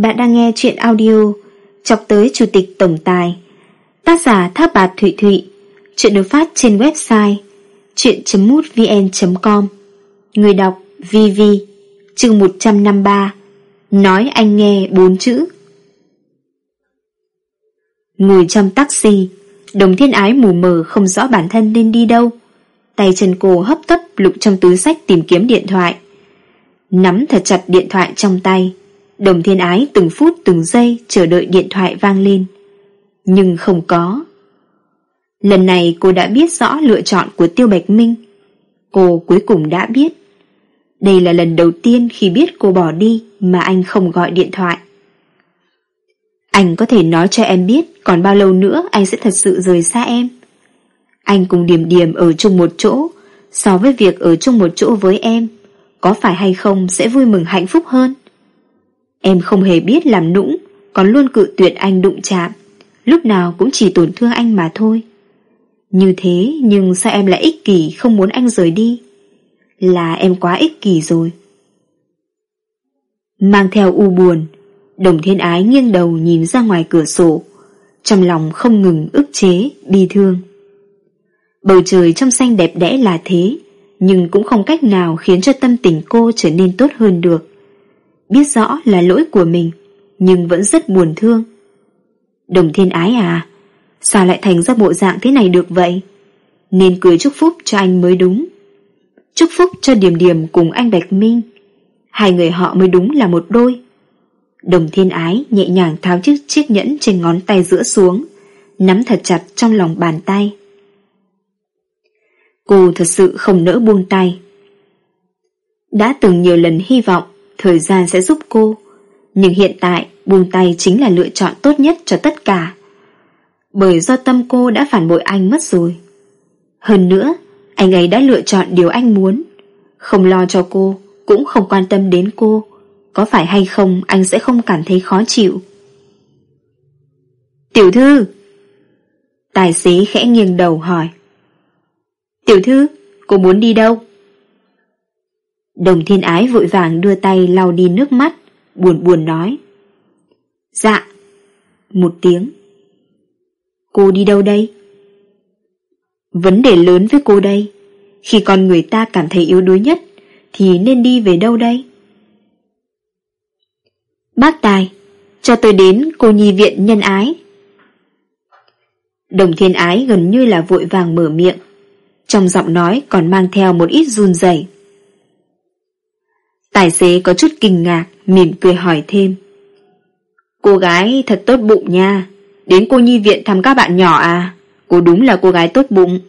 Bạn đang nghe chuyện audio Chọc tới Chủ tịch Tổng Tài. Tác giả Tháp Bạt Thụy Thụy. Chuyện được phát trên website chuyện.mútvn.com Người đọc VV Chương 153 Nói anh nghe bốn chữ. Ngồi trong taxi, Đồng thiên ái mù mờ không rõ bản thân nên đi đâu. Tay chân cô hấp tấp lục trong túi sách tìm kiếm điện thoại. Nắm thật chặt điện thoại trong tay. Đồng thiên ái từng phút từng giây chờ đợi điện thoại vang lên. Nhưng không có. Lần này cô đã biết rõ lựa chọn của Tiêu Bạch Minh. Cô cuối cùng đã biết. Đây là lần đầu tiên khi biết cô bỏ đi mà anh không gọi điện thoại. Anh có thể nói cho em biết còn bao lâu nữa anh sẽ thật sự rời xa em. Anh cùng điểm điểm ở chung một chỗ, so với việc ở chung một chỗ với em, có phải hay không sẽ vui mừng hạnh phúc hơn. Em không hề biết làm nũng, Còn luôn cự tuyệt anh đụng chạm. Lúc nào cũng chỉ tổn thương anh mà thôi. Như thế, nhưng sao em lại ích kỷ Không muốn anh rời đi? Là em quá ích kỷ rồi. Mang theo u buồn, Đồng thiên ái nghiêng đầu nhìn ra ngoài cửa sổ. Trong lòng không ngừng ức chế, Bi thương. Bầu trời trong xanh đẹp đẽ là thế, Nhưng cũng không cách nào khiến cho tâm tình cô trở nên tốt hơn được biết rõ là lỗi của mình, nhưng vẫn rất buồn thương. Đồng thiên ái à, sao lại thành ra bộ dạng thế này được vậy? Nên cười chúc phúc cho anh mới đúng. Chúc phúc cho Điềm Điềm cùng anh Bạch Minh. Hai người họ mới đúng là một đôi. Đồng thiên ái nhẹ nhàng tháo chiếc chiếc nhẫn trên ngón tay giữa xuống, nắm thật chặt trong lòng bàn tay. Cô thật sự không nỡ buông tay. Đã từng nhiều lần hy vọng thời gian sẽ giúp cô. Nhưng hiện tại buông tay chính là lựa chọn tốt nhất cho tất cả. Bởi do tâm cô đã phản bội anh mất rồi. Hơn nữa, anh ấy đã lựa chọn điều anh muốn. Không lo cho cô, cũng không quan tâm đến cô. Có phải hay không anh sẽ không cảm thấy khó chịu. Tiểu thư! Tài xế khẽ nghiêng đầu hỏi. Tiểu thư, cô muốn đi đâu? Đồng thiên ái vội vàng đưa tay lau đi nước mắt, buồn buồn nói. Dạ. Một tiếng. Cô đi đâu đây? Vấn đề lớn với cô đây. Khi con người ta cảm thấy yếu đuối nhất, thì nên đi về đâu đây? Bác Tài, cho tôi đến cô nhi viện nhân ái. Đồng thiên ái gần như là vội vàng mở miệng. Trong giọng nói còn mang theo một ít run rẩy. Tài xế có chút kinh ngạc, mỉm cười hỏi thêm. Cô gái thật tốt bụng nha, đến cô nhi viện thăm các bạn nhỏ à, cô đúng là cô gái tốt bụng.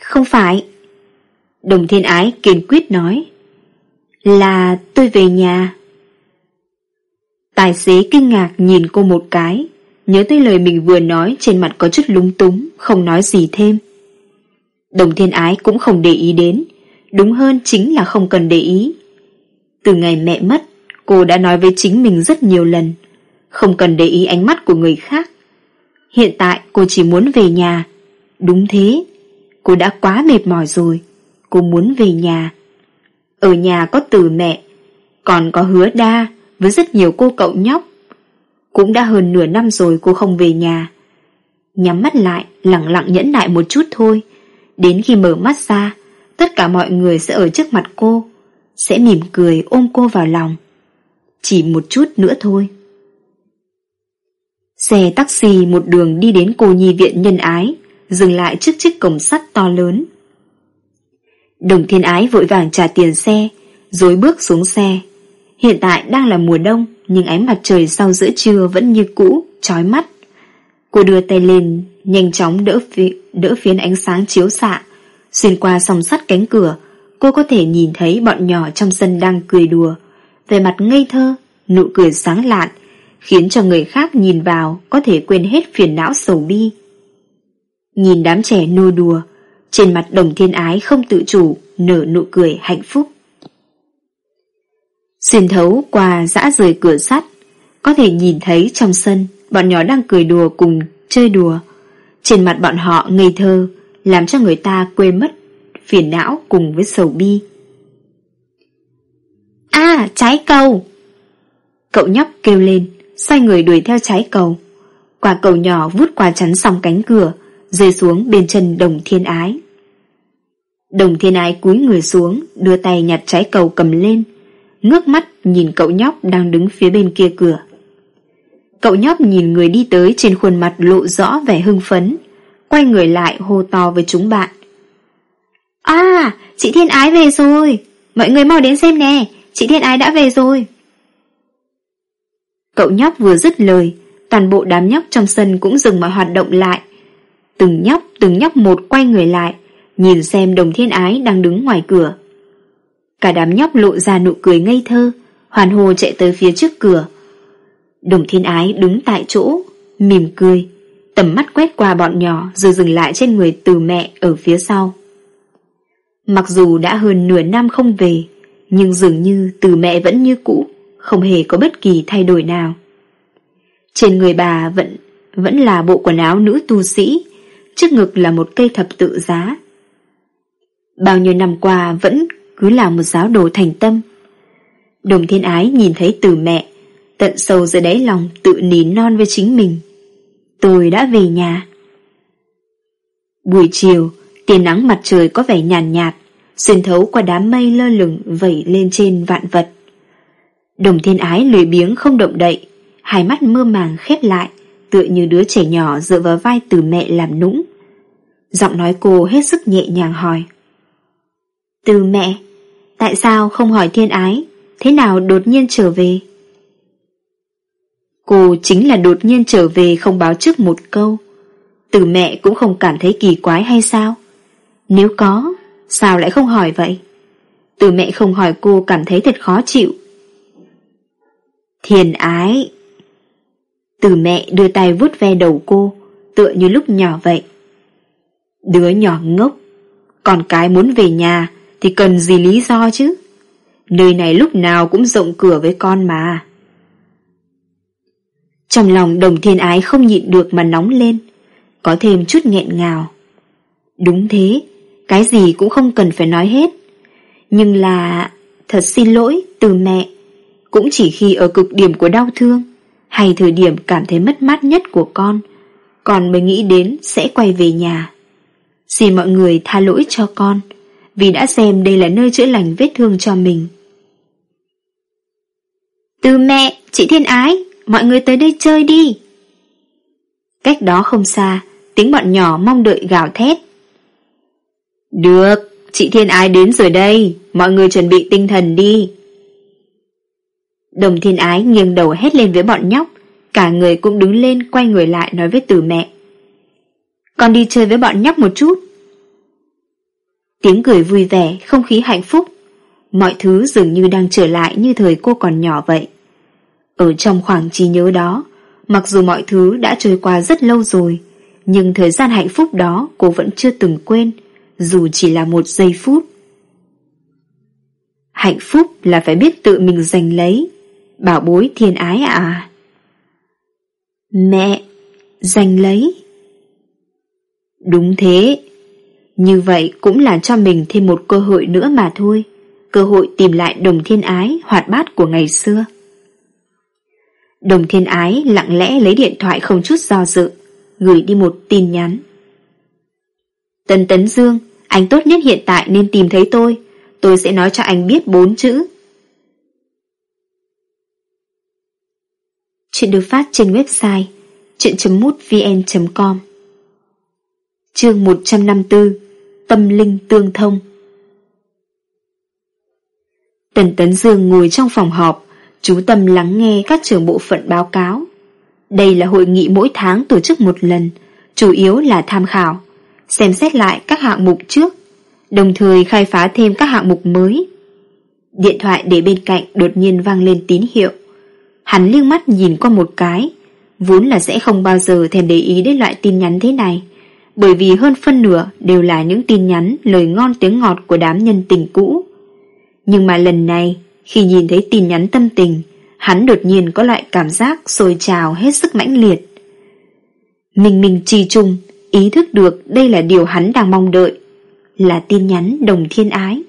Không phải. Đồng thiên ái kiên quyết nói. Là tôi về nhà. Tài xế kinh ngạc nhìn cô một cái, nhớ tới lời mình vừa nói trên mặt có chút lúng túng, không nói gì thêm. Đồng thiên ái cũng không để ý đến, đúng hơn chính là không cần để ý. Từ ngày mẹ mất, cô đã nói với chính mình rất nhiều lần, không cần để ý ánh mắt của người khác. Hiện tại cô chỉ muốn về nhà. Đúng thế, cô đã quá mệt mỏi rồi, cô muốn về nhà. Ở nhà có từ mẹ, còn có hứa đa với rất nhiều cô cậu nhóc. Cũng đã hơn nửa năm rồi cô không về nhà. Nhắm mắt lại, lặng lặng nhẫn nại một chút thôi. Đến khi mở mắt ra, tất cả mọi người sẽ ở trước mặt cô, sẽ mỉm cười ôm cô vào lòng. Chỉ một chút nữa thôi. Xe taxi một đường đi đến cô nhi viện nhân ái, dừng lại trước chiếc cổng sắt to lớn. Đồng thiên ái vội vàng trả tiền xe, rồi bước xuống xe. Hiện tại đang là mùa đông, nhưng ánh mặt trời sau giữa trưa vẫn như cũ, chói mắt. Cô đưa tay lên, nhanh chóng đỡ, phi, đỡ phiến ánh sáng chiếu xạ, Xuyên qua sòng sắt cánh cửa, cô có thể nhìn thấy bọn nhỏ trong sân đang cười đùa. Về mặt ngây thơ, nụ cười sáng lạn, khiến cho người khác nhìn vào có thể quên hết phiền não sầu bi. Nhìn đám trẻ nô đùa, trên mặt đồng thiên ái không tự chủ, nở nụ cười hạnh phúc. Xuyên thấu qua dã rời cửa sắt, có thể nhìn thấy trong sân bọn nhỏ đang cười đùa cùng chơi đùa. Trên mặt bọn họ ngây thơ, làm cho người ta quên mất phiền não cùng với sầu bi. À, trái cầu! Cậu nhóc kêu lên, xoay người đuổi theo trái cầu. Quả cầu nhỏ vút qua chắn xong cánh cửa, rơi xuống bên chân đồng thiên ái. Đồng thiên ái cúi người xuống, đưa tay nhặt trái cầu cầm lên, ngước mắt nhìn cậu nhóc đang đứng phía bên kia cửa. Cậu nhóc nhìn người đi tới trên khuôn mặt lộ rõ vẻ hưng phấn, quay người lại hô to với chúng bạn. À, chị Thiên Ái về rồi, mọi người mau đến xem nè, chị Thiên Ái đã về rồi. Cậu nhóc vừa dứt lời, toàn bộ đám nhóc trong sân cũng dừng mọi hoạt động lại. Từng nhóc, từng nhóc một quay người lại, nhìn xem đồng thiên ái đang đứng ngoài cửa. Cả đám nhóc lộ ra nụ cười ngây thơ, hoàn hồ chạy tới phía trước cửa. Đồng thiên ái đứng tại chỗ, mỉm cười, tầm mắt quét qua bọn nhỏ rồi dừng lại trên người từ mẹ ở phía sau. Mặc dù đã hơn nửa năm không về, nhưng dường như từ mẹ vẫn như cũ, không hề có bất kỳ thay đổi nào. Trên người bà vẫn vẫn là bộ quần áo nữ tu sĩ, trước ngực là một cây thập tự giá. Bao nhiêu năm qua vẫn cứ là một giáo đồ thành tâm. Đồng thiên ái nhìn thấy từ mẹ, tận sâu dưới đáy lòng tự nín non với chính mình. Tôi đã về nhà. Buổi chiều, tia nắng mặt trời có vẻ nhàn nhạt, nhạt, xuyên thấu qua đám mây lơ lửng vẩy lên trên vạn vật. Đồng thiên ái lười biếng không động đậy, hai mắt mơ màng khép lại, tựa như đứa trẻ nhỏ dựa vào vai từ mẹ làm nũng. Giọng nói cô hết sức nhẹ nhàng hỏi. Từ mẹ, tại sao không hỏi thiên ái, thế nào đột nhiên trở về? Cô chính là đột nhiên trở về không báo trước một câu. Từ mẹ cũng không cảm thấy kỳ quái hay sao? Nếu có, sao lại không hỏi vậy? Từ mẹ không hỏi cô cảm thấy thật khó chịu. Thiền ái Từ mẹ đưa tay vuốt ve đầu cô Tựa như lúc nhỏ vậy Đứa nhỏ ngốc Còn cái muốn về nhà Thì cần gì lý do chứ Nơi này lúc nào cũng rộng cửa với con mà trong lòng đồng thiên ái không nhịn được mà nóng lên Có thêm chút nghẹn ngào Đúng thế Cái gì cũng không cần phải nói hết Nhưng là Thật xin lỗi từ mẹ cũng chỉ khi ở cực điểm của đau thương hay thời điểm cảm thấy mất mát nhất của con, con mới nghĩ đến sẽ quay về nhà. Xin mọi người tha lỗi cho con, vì đã xem đây là nơi chữa lành vết thương cho mình. Từ mẹ, chị Thiên Ái, mọi người tới đây chơi đi. Cách đó không xa, tiếng bọn nhỏ mong đợi gào thét. Được, chị Thiên Ái đến rồi đây, mọi người chuẩn bị tinh thần đi. Đồng thiên ái nghiêng đầu hét lên với bọn nhóc Cả người cũng đứng lên quay người lại nói với từ mẹ Con đi chơi với bọn nhóc một chút Tiếng cười vui vẻ, không khí hạnh phúc Mọi thứ dường như đang trở lại như thời cô còn nhỏ vậy ở trong khoảng trí nhớ đó, Mặc dù mọi thứ đã trôi qua rất lâu rồi, Nhưng thời gian hạnh phúc đó cô vẫn chưa từng quên, Dù chỉ là một giây phút. Hạnh phúc là phải biết tự mình giành lấy. Bảo bối thiên ái à Mẹ, Giành lấy. Đúng thế. Như vậy cũng là cho mình thêm một cơ hội nữa mà thôi. Cơ hội tìm lại đồng thiên ái, Hoạt bát của ngày xưa. Đồng thiên ái lặng lẽ lấy điện thoại không chút do dự, Gửi đi một tin nhắn. Tần Tấn Dương, Anh tốt nhất hiện tại nên tìm thấy tôi Tôi sẽ nói cho anh biết bốn chữ. Chuyện được phát trên website chuyện.mútvn.com Chương 154 Tâm linh tương thông. Tần Tấn Dương ngồi trong phòng họp chú tâm lắng nghe các trưởng bộ phận báo cáo. Đây là hội nghị mỗi tháng tổ chức một lần, Chủ yếu là tham khảo, Xem xét lại các hạng mục trước, Đồng thời khai phá thêm các hạng mục mới. Điện thoại để bên cạnh đột nhiên vang lên tín hiệu. Hắn liếc mắt nhìn qua một cái, Vốn là sẽ không bao giờ thèm để ý đến loại tin nhắn thế này, Bởi vì hơn phân nửa đều là những tin nhắn, lời ngon tiếng ngọt của đám nhân tình cũ. Nhưng mà lần này khi nhìn thấy tin nhắn tâm tình Hắn đột nhiên có loại cảm giác sôi trào hết sức mãnh liệt Mình mình trì trung Ý thức được đây là điều hắn đang mong đợi Là tin nhắn đồng thiên ái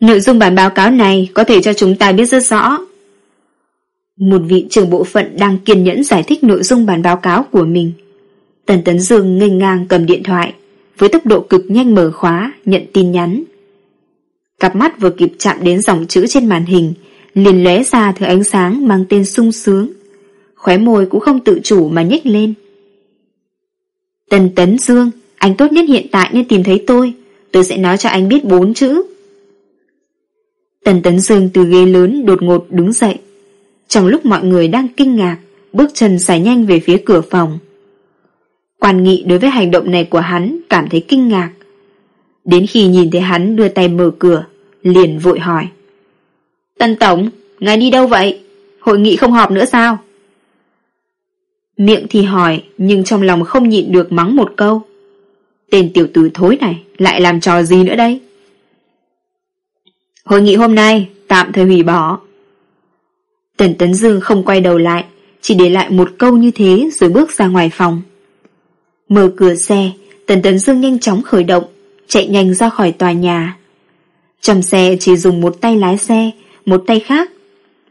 Nội dung bản báo cáo này có thể cho chúng ta biết rất rõ Một vị trưởng bộ phận đang kiên nhẫn giải thích nội dung bản báo cáo của mình. Tần Tấn Dương nghênh ngang cầm điện thoại, với tốc độ cực nhanh mở khóa, nhận tin nhắn. Cặp mắt vừa kịp chạm đến dòng chữ trên màn hình, liền lóe ra thứ ánh sáng mang tên sung sướng. Khóe môi cũng không tự chủ mà nhếch lên. Tần Tấn Dương, anh tốt nhất hiện tại nên tìm thấy tôi, tôi sẽ nói cho anh biết bốn chữ. Tần Tấn Dương từ ghế lớn đột ngột đứng dậy. Trong lúc mọi người đang kinh ngạc, bước chân xài nhanh về phía cửa phòng. Quan nghị đối với hành động này của hắn cảm thấy kinh ngạc. Đến khi nhìn thấy hắn đưa tay mở cửa, liền vội hỏi. Tân Tổng, ngài đi đâu vậy? Hội nghị không họp nữa sao? Miệng thì hỏi, nhưng trong lòng không nhịn được mắng một câu. Tên tiểu tử thối này lại làm trò gì nữa đây? Hội nghị hôm nay tạm thời hủy bỏ. Tần Tấn Dương không quay đầu lại, chỉ để lại một câu như thế rồi bước ra ngoài phòng. Mở cửa xe, Tần Tấn Dương nhanh chóng khởi động, chạy nhanh ra khỏi tòa nhà. Trong xe chỉ dùng một tay lái xe, một tay khác.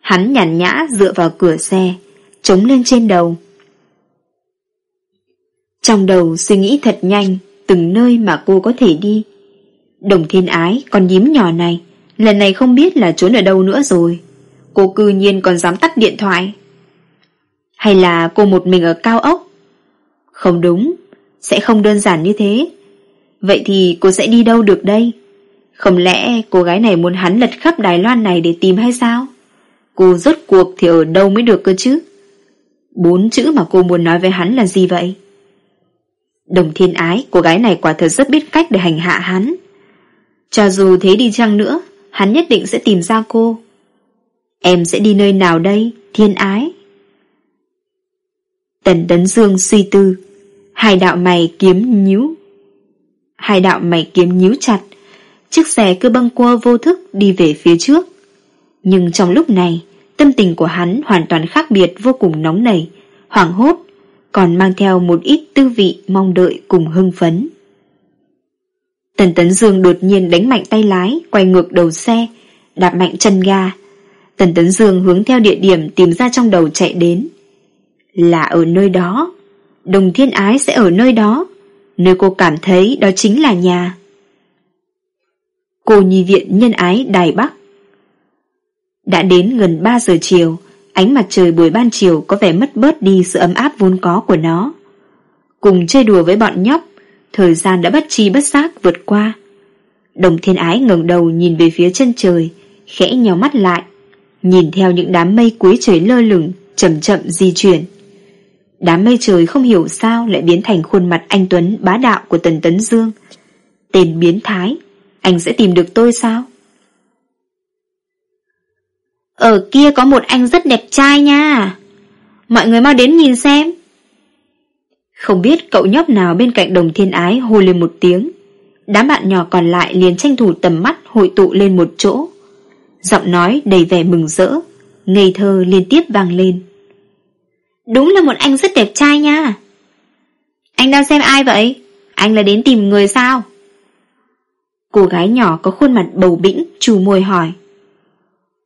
Hắn nhàn nhã dựa vào cửa xe, chống lên trên đầu. Trong đầu suy nghĩ thật nhanh, từng nơi mà cô có thể đi. Đồng thiên ái, con nhím nhỏ này, lần này không biết là trốn ở đâu nữa rồi. Cô cư nhiên còn dám tắt điện thoại. Hay là cô một mình ở cao ốc? Không đúng, sẽ không đơn giản như thế. Vậy thì cô sẽ đi đâu được đây? Không lẽ cô gái này muốn hắn lật khắp Đài Loan này để tìm hay sao? Cô rốt cuộc thì ở đâu mới được cơ chứ? Bốn chữ mà cô muốn nói với hắn là gì vậy? Đồng thiên ái, cô gái này quả thật rất biết cách để hành hạ hắn. Cho dù thế đi chăng nữa, hắn nhất định sẽ tìm ra cô. Em sẽ đi nơi nào đây, thiên ái? Tần Tấn Dương suy tư, hai đạo mày kiếm nhíu. Hai đạo mày kiếm nhíu chặt, chiếc xe cứ băng qua vô thức đi về phía trước. Nhưng trong lúc này, tâm tình của hắn hoàn toàn khác biệt vô cùng nóng nảy, hoảng hốt, còn mang theo một ít tư vị mong đợi cùng hưng phấn. Tần Tấn Dương đột nhiên đánh mạnh tay lái, quay ngược đầu xe, đạp mạnh chân ga. Tần Tấn Dương hướng theo địa điểm tìm ra trong đầu chạy đến. Là ở nơi đó. Đồng thiên ái sẽ ở nơi đó. Nơi cô cảm thấy đó chính là nhà. Cô nhi viện nhân ái Đài Bắc. Đã đến gần 3 giờ chiều, ánh mặt trời buổi ban chiều có vẻ mất bớt đi sự ấm áp vốn có của nó. Cùng chơi đùa với bọn nhóc, thời gian đã bất chi bất giác vượt qua. Đồng thiên ái ngẩng đầu nhìn về phía chân trời, khẽ nhào mắt lại, nhìn theo những đám mây cuối trời lơ lửng, chậm chậm di chuyển. Đám mây trời không hiểu sao lại biến thành khuôn mặt anh Tuấn bá đạo của Tần Tấn Dương. Tên biến thái, anh sẽ tìm được tôi sao? Ở kia có một anh rất đẹp trai nha. Mọi người mau đến nhìn xem. Không biết cậu nhóc nào bên cạnh đồng thiên ái hô lên một tiếng. Đám bạn nhỏ còn lại liền tranh thủ tầm mắt hội tụ lên một chỗ. Giọng nói đầy vẻ mừng rỡ, ngây thơ liên tiếp vang lên. Đúng là một anh rất đẹp trai nha. Anh đang xem ai vậy? Anh là đến tìm người sao? Cô gái nhỏ có khuôn mặt bầu bĩnh, chù môi hỏi.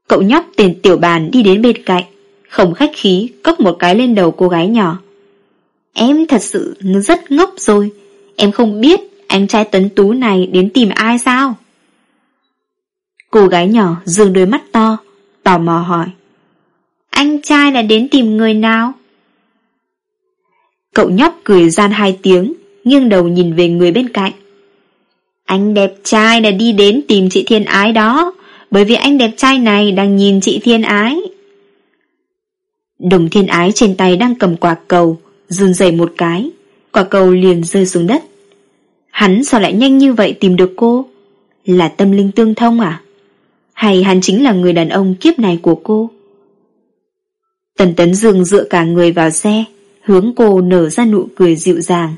Cậu nhóc tiền tiểu bàn đi đến bên cạnh, không khách khí, cốc một cái lên đầu cô gái nhỏ. Em thật sự rất ngốc rồi, em không biết anh trai tấn tú này đến tìm ai sao? Cô gái nhỏ dường đôi mắt to, tò mò hỏi. Anh trai là đến tìm người nào? Cậu nhóc cười gian hai tiếng, nghiêng đầu nhìn về người bên cạnh. Anh đẹp trai là đi đến tìm chị Thiên Ái đó, bởi vì anh đẹp trai này đang nhìn chị Thiên Ái. Đồng Thiên Ái trên tay đang cầm quả cầu, run rẩy một cái, quả cầu liền rơi xuống đất. Hắn sao lại nhanh như vậy tìm được cô? Là tâm linh tương thông à? Hay hắn chính là người đàn ông kiếp này của cô? Tần Tấn Dương dựa cả người vào xe, hướng cô nở ra nụ cười dịu dàng.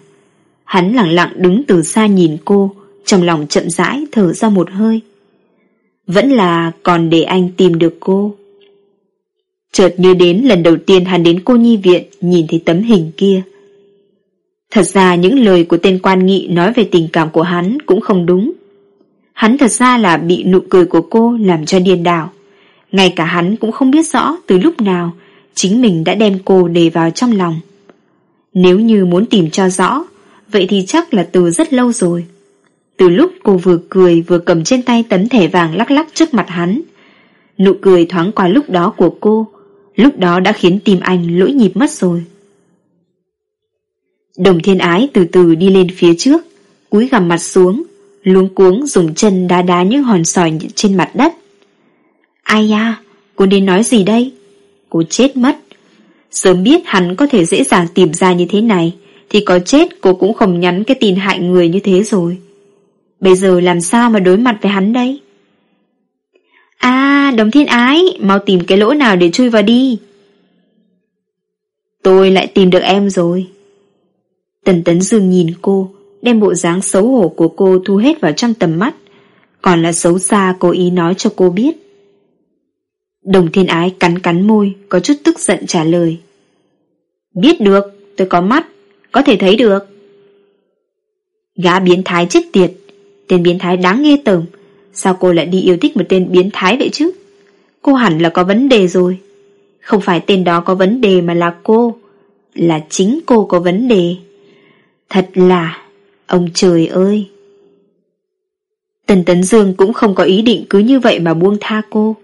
Hắn lặng lặng đứng từ xa nhìn cô, trong lòng chậm rãi thở ra một hơi. Vẫn là còn để anh tìm được cô. Chợt như đến lần đầu tiên hắn đến cô nhi viện nhìn thấy tấm hình kia. Thật ra những lời của tên quan nghị nói về tình cảm của hắn cũng không đúng. Hắn thật ra là bị nụ cười của cô làm cho điên đảo. Ngay cả hắn cũng không biết rõ từ lúc nào Chính mình đã đem cô đề vào trong lòng nếu như muốn tìm cho rõ, Vậy thì chắc là từ rất lâu rồi. Từ lúc cô vừa cười Vừa cầm trên tay tấm thẻ vàng lắc lắc trước mặt hắn, Nụ cười thoáng qua lúc đó của cô, Lúc đó đã khiến tim anh lỗi nhịp mất rồi. Đồng thiên ái từ từ đi lên phía trước, Cúi gằm mặt xuống, Luống cuống dùng chân đá đá những hòn sỏi trên mặt đất. Ai da, Cô nên nói gì đây? Cô chết mất. Sớm biết hắn có thể dễ dàng tìm ra như thế này, Thì có chết cô cũng không nhắn cái tin hại người như thế rồi. Bây giờ làm sao mà đối mặt với hắn đây? À đồng thiên ái, Mau tìm cái lỗ nào để chui vào đi. Tôi lại tìm được em rồi. Tần Tấn Dương nhìn cô, Đem bộ dáng xấu hổ của cô thu hết vào trong tầm mắt. Còn là xấu xa, cố ý nói cho cô biết. Đồng thiên ái cắn cắn môi, Có chút tức giận trả lời. Biết được, Tôi có mắt, Có thể thấy được. Gã biến thái chết tiệt, Tên biến thái đáng nghe tởm. Sao cô lại đi yêu thích một tên biến thái vậy chứ? Cô hẳn là có vấn đề rồi. Không phải tên đó có vấn đề mà là cô, Là chính cô có vấn đề. Thật là, Ông trời ơi. Tần Tấn Dương cũng không có ý định cứ như vậy mà buông tha cô.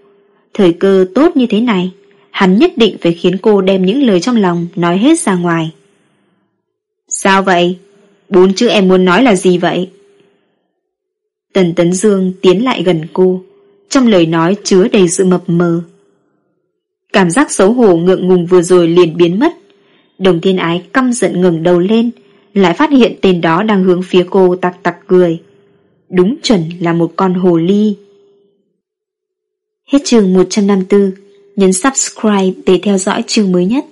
Thời cơ tốt như thế này Hắn nhất định phải khiến cô đem những lời trong lòng Nói hết ra ngoài. Sao vậy? Bốn chữ em muốn nói là gì vậy? Tần Tấn Dương tiến lại gần cô Trong lời nói chứa đầy sự mập mờ. Cảm giác xấu hổ ngượng ngùng vừa rồi liền biến mất. Đồng thiên ái căm giận ngẩng đầu lên Lại phát hiện tên đó đang hướng phía cô tặc tặc cười. Đúng chuẩn là một con hồ ly Hết chương 154 Nhấn subscribe để theo dõi chương mới nhất.